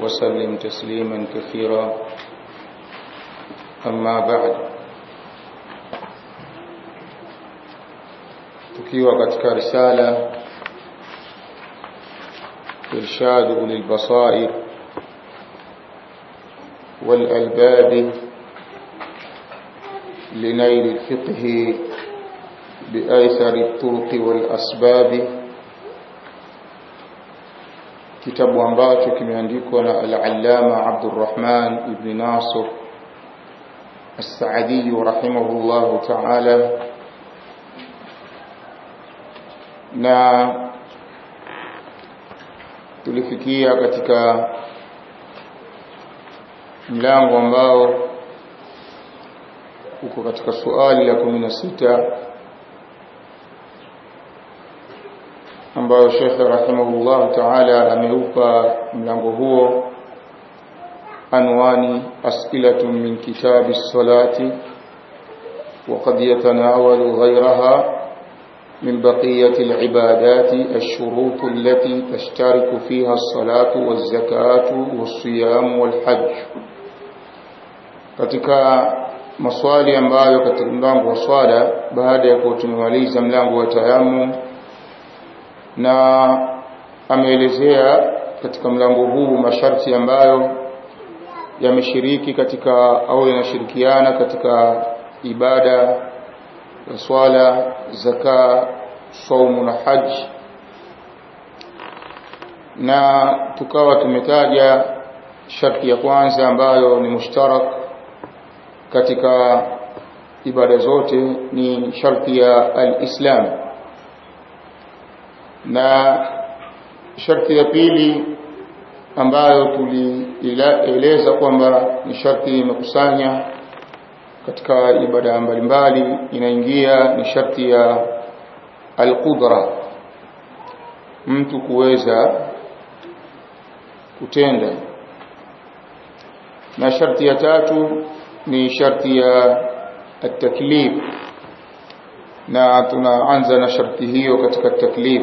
وسلم تسليما كثيرا. أما بعد. تكيوة قتك رسالة إرشاد للبصائر والألباب لنيل الفقه بأيسر الطرق والأسباب والأسباب kitabu ambacho kimeandikwa na al-Allama Abdurrahman ibn Nasir As-Saadi rahimahullahu ta'ala. Na tulifikia katika mlango ambao uko katika suali la 16 ambayo Sheikh rahimahullah ta'ala ameupa mlango huo anwani as'ilatun min kitabi salati وقد يتناول غيرها من بقية العبادات الشروط التي تشترك فيها الصلاة والزكاة والصيام والحج katika maswali ambayo katika mlango wa swala baada ya kutumaliza mlango wa tayammum na ameelezea katika mlango huu masharti ambayo yameshiriki katika au yanashirikiana katika ibada ya swala zaka saumu na haji na tukawa tumetaja sharti ya kwanza ambayo ni mushtarak katika ibada zote ni sharti ya al-islam na sharti ya pili ambayo tulieleza kwamba ni sharti imekusanya katika ibada mbalimbali inaingia ni sharti ya alqudra. Mtu kuweza kutenda. Na sharti ya tatu ni sharti ya at-taklif. Na tunaanza na sharti hiyo katika taklif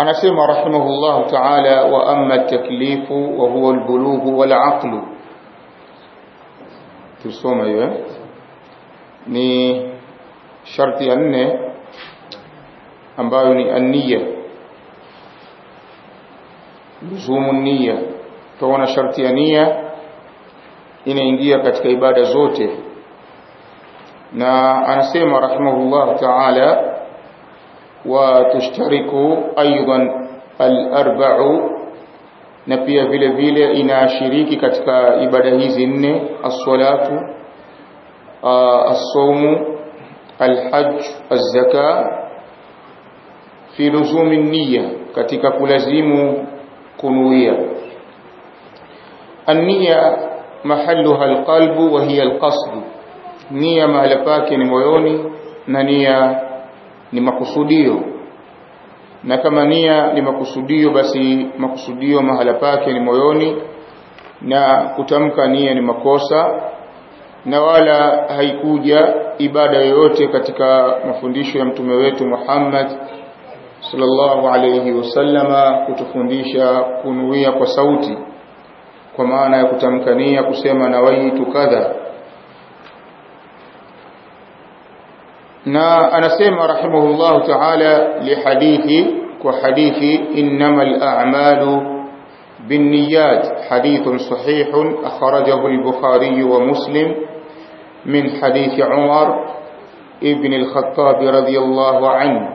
أنا سيما رحمه الله تعالى وأما التكليف وهو البلوغ والعقل. ترسوم أيها. ني شرطي أن أنباوني النية. لزوم النية. تونا شرطي النية. إن إنجية كتك إبادة زوته. سيما رحمه الله تعالى وتشترك أيضا الأربع. نبيه في الفيلة إنا شريك كتك إبادة زن الصلاة آه، الصوم الحج الزكاة. في لزوم النية كتك كلزيم كنوية. النية محلها القلب وهي القصد. نية مهلباك نمويوني نية مهلباك ni makusudio. Na kama nia ni makusudio basi makusudio mahala pake ni moyoni na kutamka nia ni makosa na wala haikuja ibada yoyote katika mafundisho ya mtume wetu Muhammad sallallahu alayhi wasallama kutufundisha kunuia kwa sauti kwa maana ya kutamkania kusema nawaitu kadha na anasema rahimahullah ta'ala li hadithi kwa hadithi innamal a'malu binniyat hadithun sahihun akhrajahu al-bukhari wa muslim min hadith umar ibn al-khattab radiyallahu anhu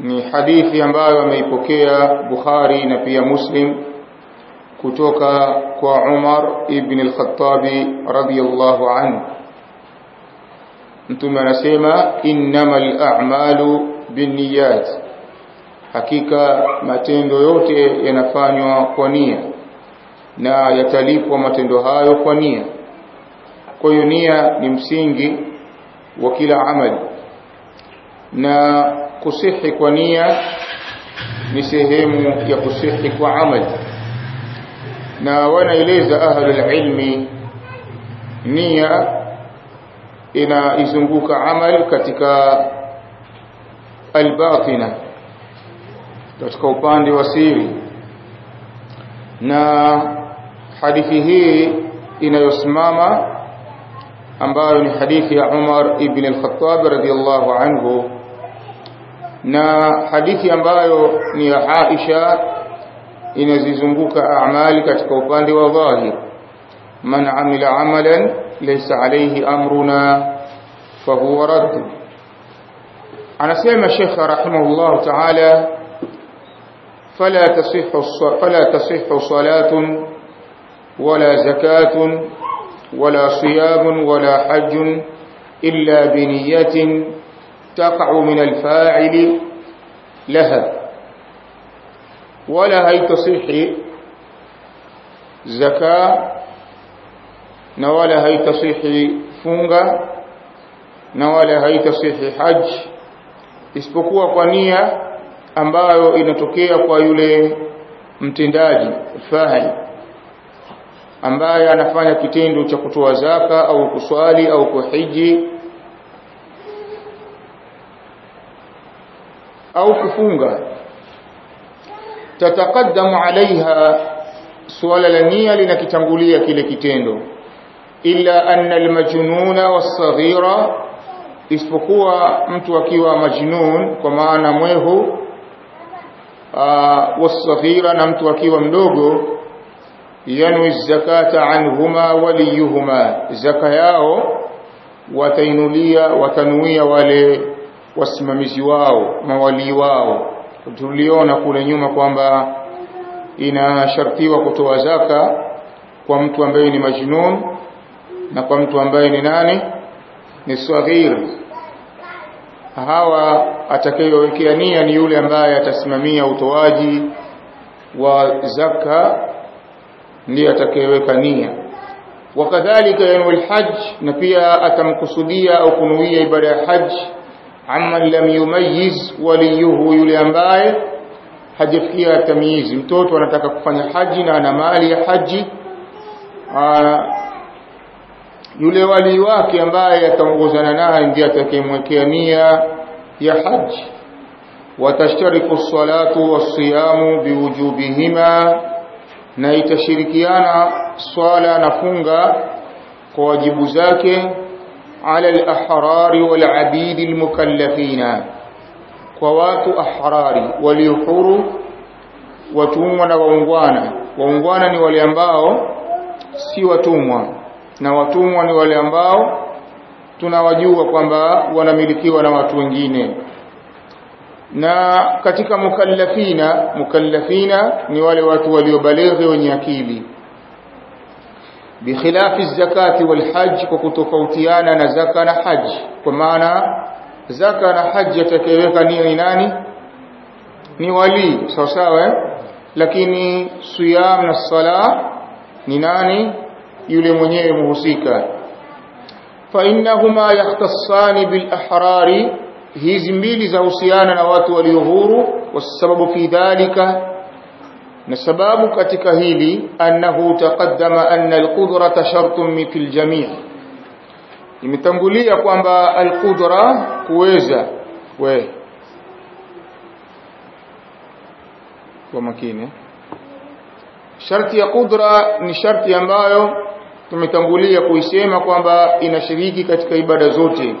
ni hadithi ambayo ameipokea bukhari na pia muslim kutoka kwa umar ibn al-khattab radiyallahu anhu mtume anasema innamal a'malu binniyat. Hakika matendo yote yanafanywa kwa nia na yatalipwa matendo hayo kwa nia. Kwa hiyo nia ni msingi wa kila amali. Na kusihi kwa nia ni sehemu ya kusihi kwa amali. Na wanaeleza ahlul ilmi nia inaizunguka amal katika albatina katika upande wa siri. Na hadithi hii inayosimama ambayo ni hadithi ya Umar ibn al-Khattab radhiyallahu anhu na hadithi ambayo ni ya Aisha inazizunguka amali katika upande wa dhahir. Man amila amalan ليس عليه أمرنا فهو رد. عن سلم الشيخ رحمه الله تعالى فلا تصح فلا تصح صلاة ولا زكاة ولا صيام ولا حج إلا بنية تقع من الفاعل لها. ولا هي تصح زكاة na wala haitasihi funga na wala haitasihi haji isipokuwa kwa nia ambayo inatokea kwa yule mtendaji fahi ambaye anafanya kitendo cha kutoa zaka au kuswali au kuhiji au kufunga. Tatakaddamu alaiha suala la nia linakitangulia kile kitendo illa anna almajnuna was-saghira isipokuwa mtu akiwa majnun kwa maana mwehu was-saghira na mtu akiwa mdogo yanwi zakata anhuma waliyuhuma. Zaka yao watainulia watanuia wale wasimamizi wao mawalii wao. Tuliona kule nyuma kwamba inashartiwa kutoa zaka kwa mtu ambaye ni majnun na kwa mtu ambaye ni nani? Ni saghir hawa atakayowekea nia ni yule ambaye atasimamia utoaji wa zaka ndiye atakayeweka nia. Wakadhalika yanwi alhajj na pia atamkusudia au kunuia ibada ya hajj. Amman lam yumayyiz waliyuhu yule ambaye hajafikia tamyizi mtoto anataka kufanya haji na ana mali ya haji yule wali wake ambaye ataongozana naye ndiye atakayemwekea nia ya haji watashtariku salatu wasiyamu biwujubihima na itashirikiana swala na funga kwa wajibu zake ala al-ahrari wal-abidi al-mukallafina kwa watu ahrari waliohuru watumwa na waungwana. Waungwana ni wale ambao si watumwa na watumwa ni wale ambao tunawajua kwamba wanamilikiwa na watu wengine. Na katika mukallafina mukallafina ni wale watu waliobalighi wenye akili. Bikhilafi zakati walhaj kwa kutofautiana na zaka na haji kwa maana zaka na haji atakayeweka nia ni nani? Ni wali. Sawa sawa lakini siyam na sala ni nani yule mwenyewe muhusika. Yahtassani bil ahrari hizi mbili za husiana na watu walio huru wasababu fi dhalika na sababu katika hili annahu taqaddama anna alqudrata shartun fil jami' imetangulia kwamba alqudra kuweza we kwa makini. Sharti ya qudra ni sharti ambayo tumetangulia kuisema kwamba inashiriki katika ibada zote.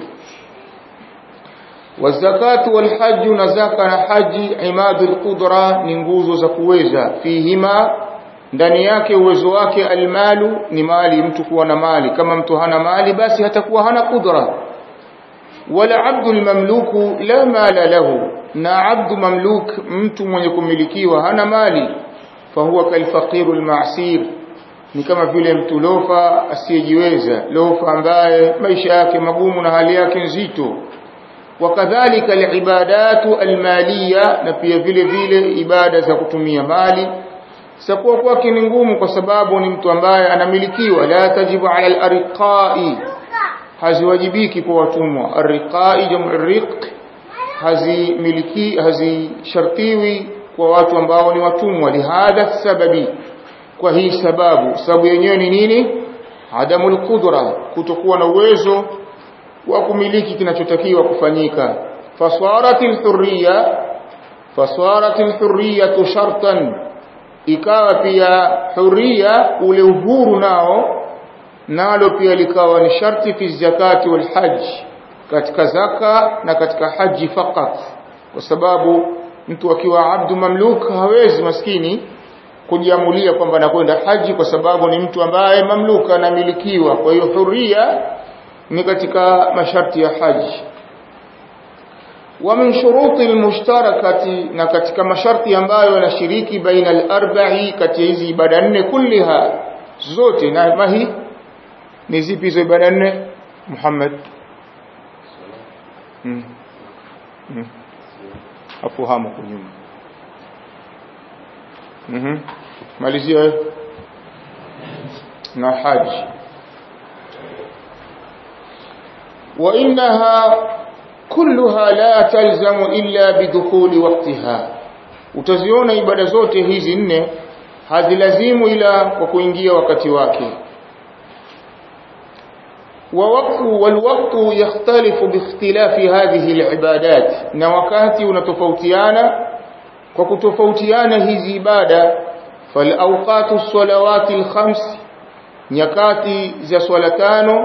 Wazakatu walhaju na zaka na haji imadu lqudra ni nguzo za kuweza. Fihima ndani yake uwezo wake almalu ni mali mtu kuwa na mali. Kama mtu hana mali basi hatakuwa hana qudra. Wala abdu lmamluku la mala lahu. Na abdu mamluk mtu mwenye kumilikiwa hana mali. Fahuwa kalfaqiru almasir ni kama vile mtu lofa asiyejiweza lofa ambaye maisha yake magumu na hali yake nzito. Wakadhalika alibadatu almaliya na pia vile vile ibada za kutumia mali. Sakuwa kwake ni ngumu kwa sababu ni mtu ambaye anamilikiwa. La tajibu ala al-arqai haziwajibiki kwa watumwa. Arqai jamu riq hazimiliki hazishartiwi kwa watu ambao ni watumwa. Lihadha sababi kwa hii sababu. Sababu yenyewe ni nini? Adamul qudra kutokuwa na uwezo wa kumiliki kinachotakiwa kufanyika. Faswaratil hurriya faswaratil hurriyatu shartan ikawa pia huria ule uhuru nao nalo pia likawa ni sharti fi zakati wal hajj katika zaka na katika haji fakat kwa sababu mtu akiwa abdu mamluk hawezi maskini kujiamulia kwamba nakwenda haji kwa sababu ni mtu ambaye mamluka anamilikiwa kwa hiyo huria ni katika masharti ya haji. Wa min shuruti almushtarakati na katika masharti ambayo yanashiriki baina larbai kati ya hizi ibada nne kulliha zote na mahi ni zipi hizo ibada nne? Muhammad. Hmm. hmm. kunyuma mhm malizia na haji wa innaha kulluha la talzamu illa bidukhuli waqtiha utaziona ibada zote hizi nne hazilazimu ila kwa kuingia wakati wake ووقت والوقت يختلف باختلاف هذه العبادات na wakati unatofautiana kwa kutofautiana hizi ibada فالاوقات الصلوات الخمس nyakati za swala tano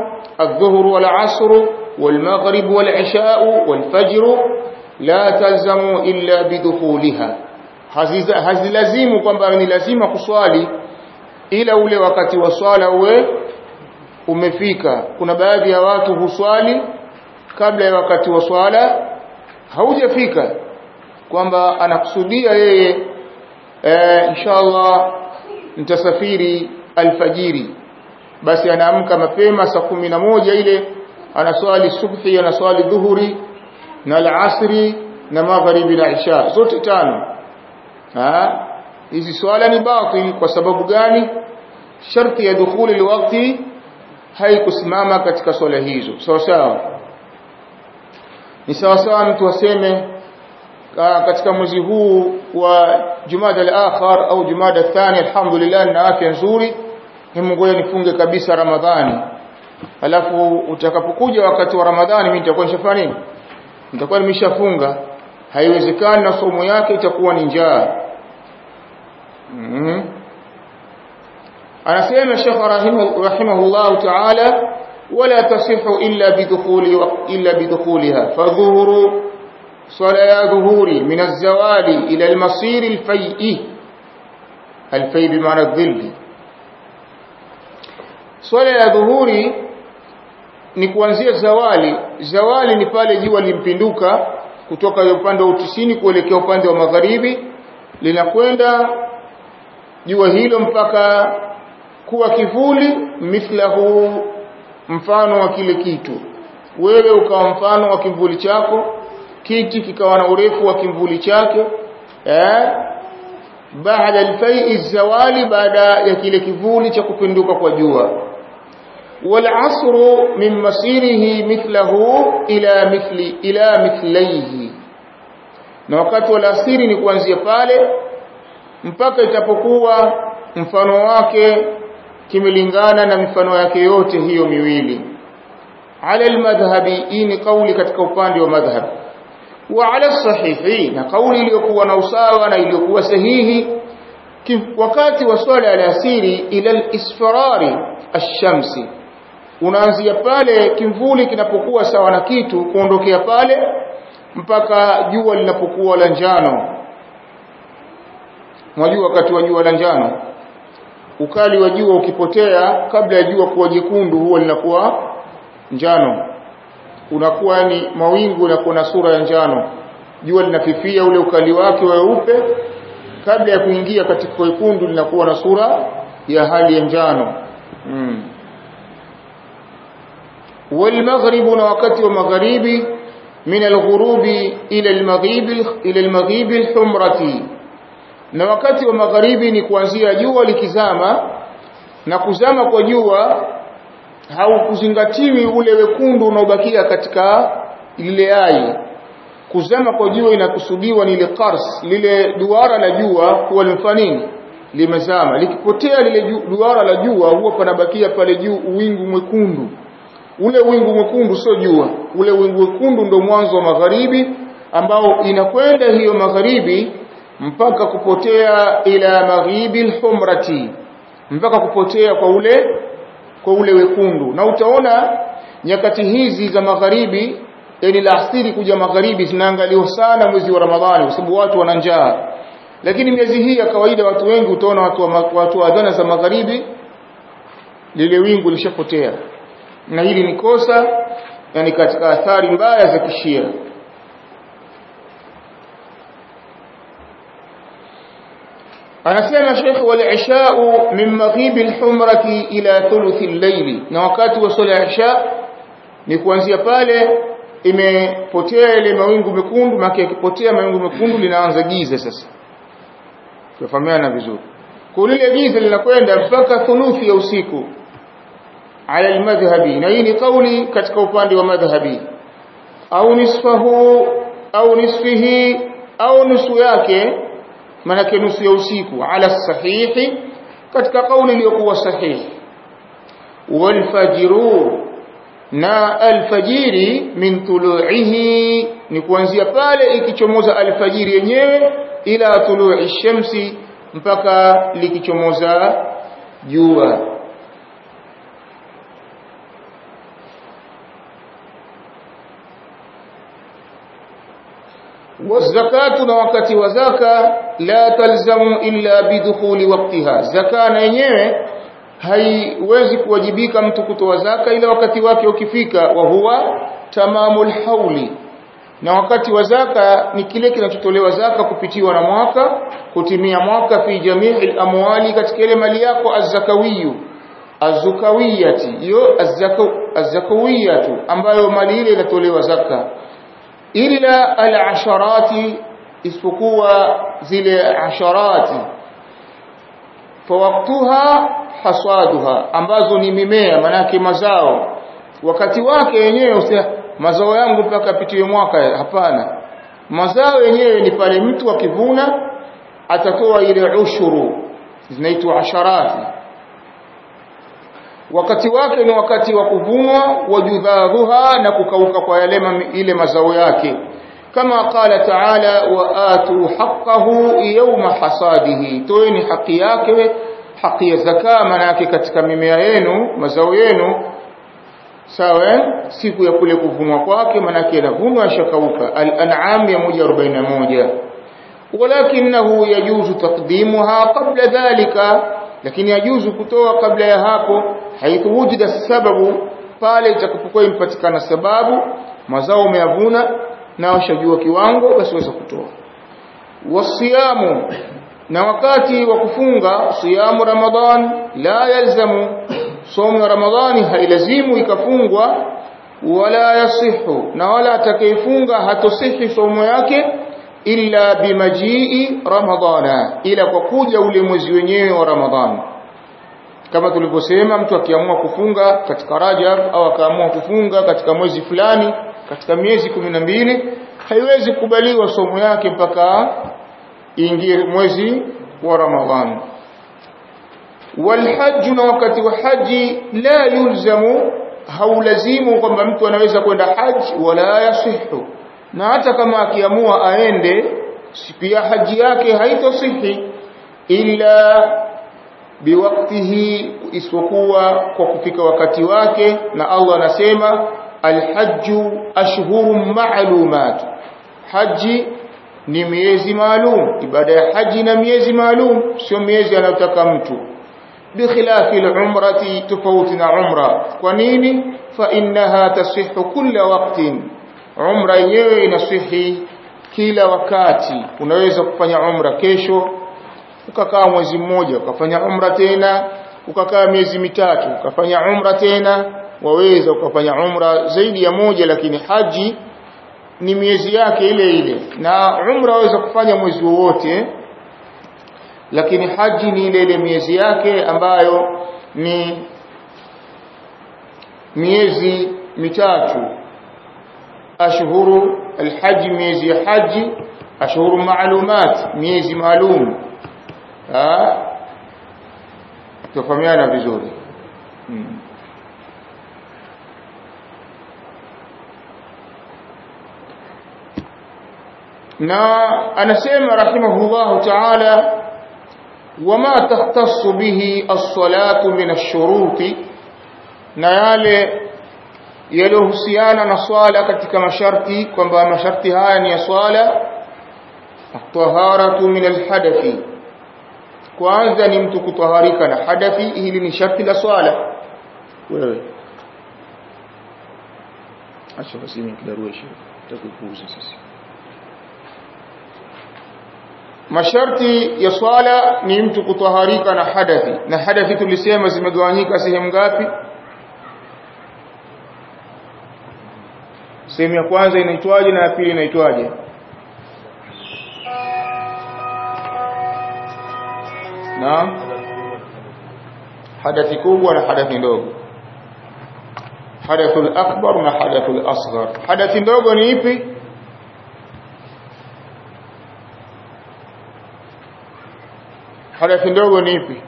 الظهر والعصر والمغرب والعشاء والفجر لا تلزم إلا بدخولها hazilazimu kwamba ni lazima kuswali ila ule wakati wa swala uwe umefika kuna baadhi ya watu huswali kabla ya wakati wa swala haujafika kwamba anakusudia yeye e, inshallah nitasafiri alfajiri. Basi anaamka mapema saa kumi na moja ile anaswali subhi anaswali dhuhuri na alasri na magharibi na isha. Zote tano. Hizi swala ni batil. Kwa sababu gani? Sharti ya dukhuli alwaqti haikusimama katika swala hizo. Sawa sawa? Ni sawa sawa mtu aseme katika mwezi huu wa Jumada al-akhir au Jumada thani alhamdulillah na afya nzuri. Hebu ngoja nifunge kabisa Ramadhani. Alafu utakapokuja wakati wa Ramadhani mimi nitakuwa nishafanya nini? Nitakuwa nimeshafunga. Haiwezekani na somo yake itakuwa ni njaa. Mm anasema Sheikh rahimahullah ta'ala wala tasihu illa bidukhuli illa bidukhuliha fadhuhuru صلاة ظهوري من الزوال إلى المصير الفيء الفيء بمعنى الظل swala ya dhuhuri ni kuanzia zawali zawali ni pale jua limpinduka kutoka upande wa utisini kuelekea upande wa magharibi linakwenda jua hilo mpaka kuwa kivuli mithlahu mfano wa kile kitu wewe ukawa mfano wa kimvuli chako kiti kikawa na urefu wa kivuli chake eh baada alfai zawali baada ya kile kivuli cha kupinduka kwa jua. Wal asru min masirihi mithlahu ila mithli ila mithlaihi. Na wakati wa asiri ni kuanzia pale mpaka itapokuwa mfano wake kimelingana na mifano yake yote hiyo miwili. Ala almadhhabi hii ni kauli katika upande wa madhhab wa ala sahihi na kauli iliyokuwa na usawa na iliyokuwa sahihi wakati wa swala ya asiri ila al-isfarari ash-shamsi. Unaanzia pale kimvuli kinapokuwa sawa na kitu kuondokea pale mpaka jua linapokuwa la njano. Mwajua wakati wa jua la njano? Ukali wa jua ukipotea kabla ya jua kuwa jekundu huwa linakuwa njano unakuwa ni mawingu yanakuwa na sura ya njano jua linafifia ule ukali wake weupe kabla ya kuingia katika wekundu linakuwa na sura ya hali ya njano mm. والمغرب na wakati wa magharibi min alghurubi ila almaghib ila almaghib alhumrati na wakati wa magharibi ni kuanzia jua likizama na kuzama kwa jua haukuzingatiwi ule wekundu unaobakia katika lile ai. Kuzama kwa jua inakusudiwa ni ile qars lile duara la jua huwa limefanya nini? Limezama. Likipotea lile duara la jua huwa panabakia pale juu uwingu mwekundu. Ule wingu mwekundu sio jua. Ule wingu mwekundu ndo mwanzo wa magharibi ambao inakwenda hiyo magharibi mpaka kupotea ila maghribi alhumrati mpaka kupotea kwa ule kwa ule wekundu. Na utaona nyakati hizi za magharibi yani laasiri kuja magharibi zinaangaliwa sana mwezi wa Ramadhani kwa sababu watu wana njaa. Lakini miezi hii ya kawaida watu wengi utaona watu wa, watu wa adhana za magharibi lile wingu lishapotea. Na hili ni kosa yani katika athari mbaya za kishia anasema Sheikh wal isha min maghib al-humrati ila thuluth al-layl na wakati wa sala isha ni kuanzia pale imepotea ile mawingu mekundu maki yakipotea mawingu mekundu linaanza giza sasa. Tufahamiana vizuri. Kwa lile giza linakwenda mpaka thuluthi ya usiku. Ala al-madhhabi. Na hii ni kauli katika upande wa madhhabi. Au nisfahu au nisfihi au nusu yake manake nusu ya usiku ala sahihi katika kauli iliyokuwa sahihi. Walfajiru na alfajiri min tulu'ihi ni kuanzia pale ikichomoza alfajiri yenyewe ila tulu'i shamsi mpaka likichomoza jua wazakatu na wakati wa zaka la talzamu illa bidukhuli waqtiha. Zaka na yenyewe haiwezi kuwajibika mtu kutoa zaka ila wakati wake ukifika wa huwa tamamul hauli na wakati wa zaka ni kile kinachotolewa zaka kupitiwa na mwaka kutimia mwaka fi jamii amwali katika ile mali yako azzakawiyu. Azukawiyati hiyo azzakawiyatu ambayo mali ile inatolewa zaka illa al-asharati isipokuwa zile asharati. Fawaqtuha hasaduha ambazo ni mimea manake mazao. Wakati wake yenyewe mazao yangu mpaka pitiwe mwaka hapana. Mazao yenyewe ni pale mtu akivuna atatoa ile ushuru zinaitwa asharati wakati wake ni wakati wa kuvunwa wajudharuha na kukauka kwa yale ile mazao yake. Kama qala taala wa atu haqqahu yawma hasadihi. Toeni haki yake haki ya zaka maana yake katika mimea yenu mazao yenu. Sawa siku ya kule kuvunwa kwake maana yake inavunwa yashakauka. Al-an'am 141 walakinahu yajuzu taqdimuha qabla dhalika lakini yajuzu kutoa kabla ya hapo haithu sababu pale itakapokuwa impatikana sababu mazao umeyavuna na washajua kiwango basi kutoa. Wasiyamu na wakati wa kufunga siyamu ramadhan la yalzamu somo ya ramadhani hailazimu ikafungwa wala yasihu na wala atakayefunga hatosihi somo yake illa bimajii ramadhana ila kwa kuja ule mwezi wenyewe wa ramadhani kama tulivyosema mtu akiamua kufunga katika Rajab au akaamua kufunga katika mwezi fulani katika miezi kumi na mbili haiwezi kubaliwa somo yake mpaka ingie mwezi wa Ramadhani walhajj na wakati wa haji la yulzamu haulazimu kwamba mtu anaweza kwenda haji wala yasihu na hata kama akiamua aende pia haji yake haitosihi illa biwaktihi isipokuwa kwa kufika wakati wake na Allah anasema alhajju ashhurun ma'lumat. Haji ni miezi maalum. Ibada ya haji na miezi maalum sio miezi anayotaka mtu. Bikhilafi al-umrati tofauti na umra. Kwa nini? Fa innaha tasihhu kulla waqtin umra yenyewe inasihi kila wakati. Unaweza kufanya umra kesho ukakaa mwezi mmoja ukafanya umra tena ukakaa miezi mitatu ukafanya umra tena. Waweza ukafanya umra zaidi ya moja lakini haji ni miezi yake ile ile. Na umra waweza kufanya mwezi wowote lakini haji ni ile ile miezi yake ambayo ni miezi mitatu ashhuru alhaji miezi ya haji ashhuru maalumat miezi maalum tufahamiana vizuri hmm. na anasema rahimahullah ta'ala wama tahtassu bihi as-salatu min ash-shuruti na yale yaliyohusiana na swala katika masharti kwamba masharti haya ni ya swala at-taharatu min alhadathi. Kwanza ni mtu kutaharika na hadathi hili ni sharti la swala. Wewe. Acha basi mimi kidarueshi tutakupuuza sisi. Masharti ya swala ni mtu kutaharika na hadathi. Na hadathi tulisema zimegawanyika sehemu ngapi sehemu ya kwanza inaitwaje na ya pili inaitwaje? Naam. Hadathi kubwa na hadathi ndogo. Hadathul akbar na hadathul asghar. Hadathi ndogo ni ipi? Hadathi ndogo ni ipi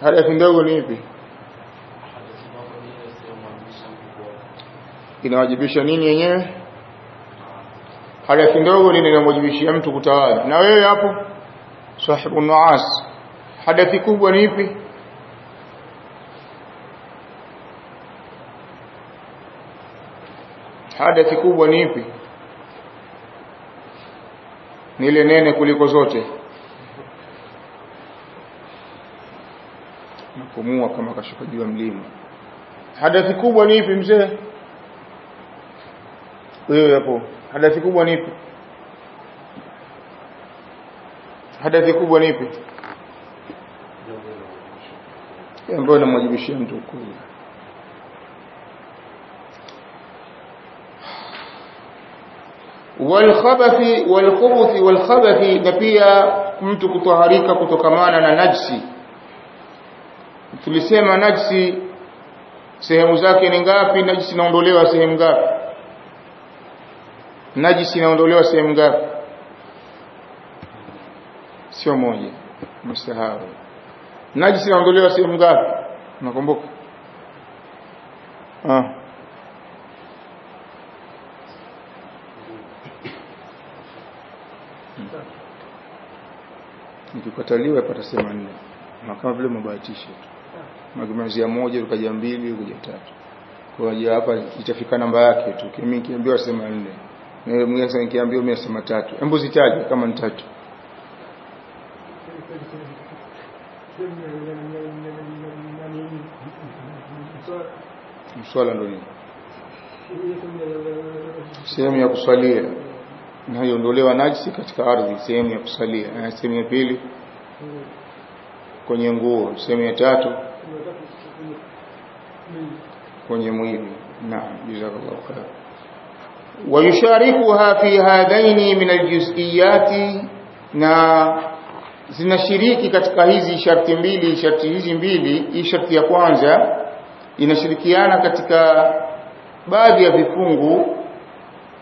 hadathi ndogo ni ipi? Inawajibisha nini yenyewe? Hadathi ndogo nini inamwajibishia mtu kutawala. Na wewe hapo? Sahibu nuas. Hadathi kubwa ni ipi? Hadathi kubwa ni ipi? Ni ile nene kuliko zote napumua kama kashuka juu ya mlima. Hadathi kubwa ni ipi mzee? Wewe hapo. Hadathi kubwa ni ipi? Hadathi kubwa ni ipi? Ambayo inamwajibishia mtu kula walkhabathi walkhubuthi walkhabathi na pia mtu kutoharika kutokamana na najsi tulisema najsi sehemu zake ni ngapi? Najisi inaondolewa sehemu ngapi? Najisi inaondolewa sehemu ngapi? Sio moja. Msahau. Najisi inaondolewa sehemu ngapi? Nakumbuka. Ah. Nikikataliwa patasema nne. Na kama vile mabahatisha tu magimazia moja ukaja mbili ukaja tatu. Kwa hiyo hapa itafika namba yake tu. Kimi kiambiwa sema nne. Na yule mwingine sasa nikiambiwa mimi nasema tatu. Hebu zitaje kama ni tatu. Mswala ndo nini? Sehemu ya kusalia. Inayoondolewa najisi katika ardhi sehemu ya kusalia. Sehemu ya pili kwenye nguo. Sehemu ya tatu kwenye mwili. Naam jazakallahu khair wayusharikuha fi hadaini min aljuz'iyati na zinashiriki katika hizi sharti mbili sharti hizi mbili hii sharti ya kwanza inashirikiana katika baadhi ya vifungu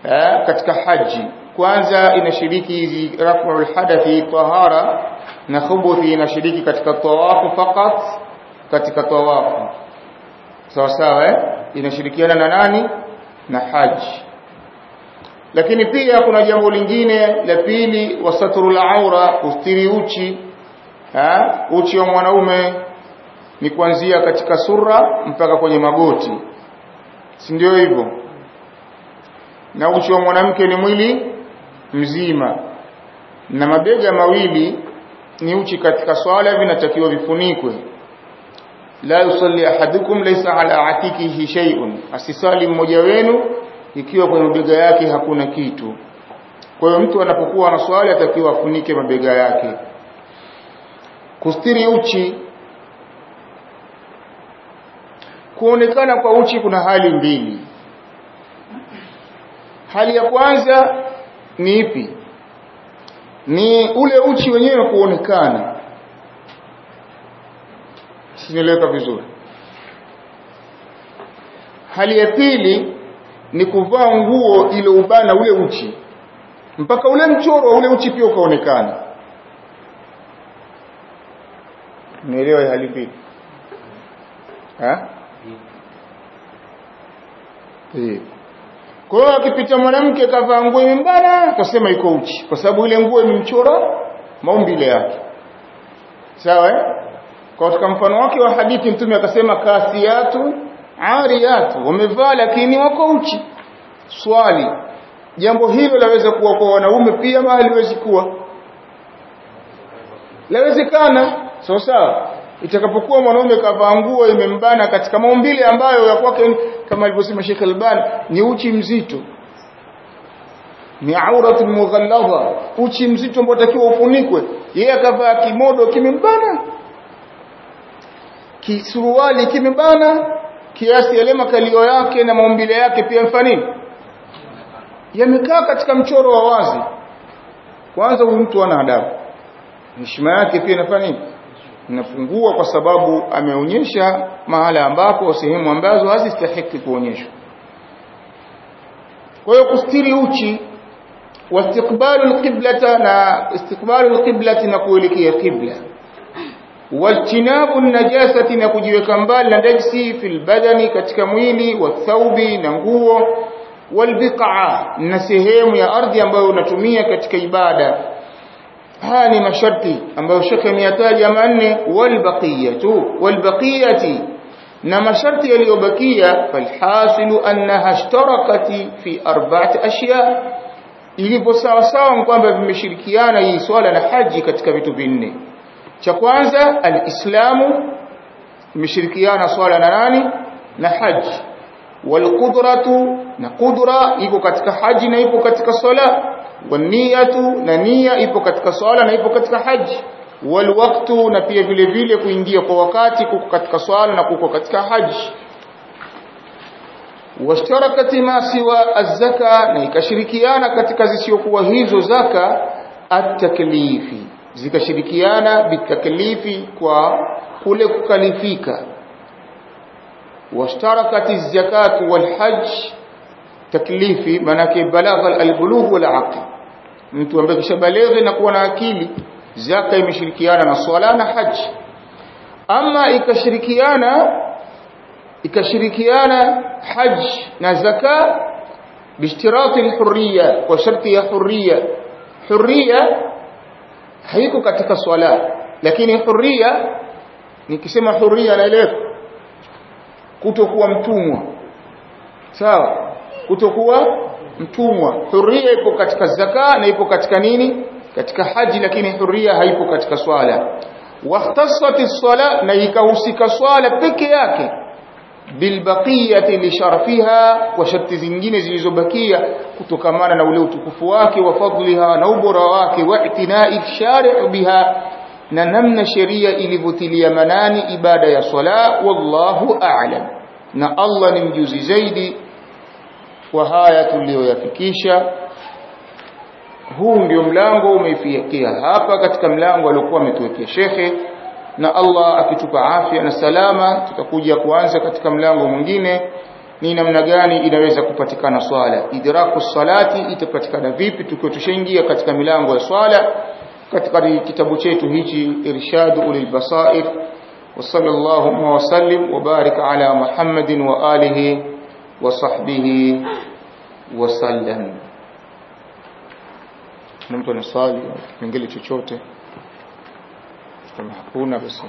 eh, katika haji. Kwanza inashiriki hizi rafu alhadathi tahara na khubuthi inashiriki katika tawafu fakat katika tawafu. Sawa sawa eh? Inashirikiana na nani? Na haji. Lakini pia kuna jambo lingine la pili wasatrul aura kustiri uchi. Ha? uchi wa mwanaume ni kuanzia katika sura mpaka kwenye magoti. Si ndio hivyo? Na uchi wa mwanamke ni mwili mzima. Na mabega mawili ni uchi katika swala vinatakiwa vifunikwe la yusalli ahadukum laysa ala atikihi shay'un. Asisali mmoja wenu ikiwa kwenye mabega yake hakuna kitu. Kwa hiyo mtu anapokuwa na swali atakiwa afunike mabega yake. Kustiri uchi. Kuonekana kwa uchi kuna hali mbili. Hali ya kwanza ni ipi? Ni ule uchi wenyewe kuonekana sinieleweka vizuri. Hali ya pili ni kuvaa nguo ile ubana ule uchi. Mpaka ule mchoro ule uchi pia ukaonekana nielewe hali mbili eh kwa hiyo akipita mwanamke kavaa nguo imembana kasema iko uchi. Kwa sababu ile nguo imemchora maumbile yake. Sawa eh? Kwa katika mfano wake wa hadithi mtume akasema kasiyatu ariyatu wamevaa lakini wako uchi. Swali jambo hilo laweza kuwa kwa wanaume pia ama haliwezi kuwa? Lawezekana. Sawa sawa. Itakapokuwa mwanaume kavaa nguo imembana katika maumbile ambayo ya kwake kama alivyosema Sheikh Albani ni uchi mzito. Ni aurat mughalladha uchi mzito ambao takiwa ufunikwe. Yeye akavaa kimodo kimembana kisuruali kimebana kiasi yale makalio yake na maumbile yake pia mfanini yamekaa katika mchoro wa wazi kwanza huyu mtu ana adabu heshima yake pia inafanya nini inafungua kwa sababu ameonyesha mahala ambapo sehemu ambazo hazistahiki kuonyeshwa kwa hiyo kustiri uchi واستقبال القبلة نا استقبال القبلة نقولكي wajtinabu najasati na kujiweka mbali na najisi fil badani katika mwili wa thaubi na nguo walbiqaa na sehemu ya ardhi ambayo unatumia katika ibada. Haya ni masharti ambayo shekhe ameyataja manne. Walbaqiyatu walbaqiyati na masharti yaliyobakia falhasilu annaha ishtarakati fi arba'ati ashya. Ilivyo sawa sawa kwamba vimeshirikiana hii swala na haji katika vitu vinne cha kwanza alislamu imeshirikiana swala na nani? Na haji. Walqudratu na qudra iko katika haji na ipo katika swala. Waniyatu na nia ipo katika swala na ipo katika haji. Walwaktu na pia vile vile kuingia kwa wakati kuko katika swala na kuko katika haji. Washtarakati ma siwa az-zaka na ikashirikiana katika zisiokuwa hizo zaka at-taklifi zikashirikiana bitaklifi kwa kule kukalifika washtarakati az-zakatu wal-hajj taklifi manake balagha al-bulugh wal-aql mtu ambaye kishabaleghe na kuwa na akili zaka imeshirikiana na swala na haji ama ikashirikiana ikashirikiana haj na zaka bishtirati alhurriya kwa sharti ya hurriya hurriya haiko katika swala. Lakini huria nikisema huria naeleweka kutokuwa mtumwa. Sawa? Kutokuwa mtumwa. Huria ipo katika zaka na ipo katika nini? Katika haji lakini huria haipo katika swala. Wahtassat as-sala na ikahusika swala peke yake bilbaqiyati lisharfiha wa sharti zingine zilizobakia kutokamana na ule utukufu wake wa fadliha na ubora wake wa itinai shari'u biha na namna sheria ilivyotilia manani ibada ya swala wallahu a'lam. Na Allah ni mjuzi zaidi wa haya tuliyoyafikisha. Huu ndio mlango umeifikia hapa katika mlango aliokuwa ametuwekea shekhe na Allah akitupa afya na salama tutakuja kuanza katika mlango mwingine. Ni namna gani inaweza kupatikana swala? Idraku salati itapatikana vipi tukiwa tushaingia katika milango ya swala? Katika kitabu chetu hichi irshadu ulil basair wa sallallahu wa sallim wa barik ala muhammadin wa alihi wa sahbihi wa sallam. Mtu anasali kipengele chochote محقون بس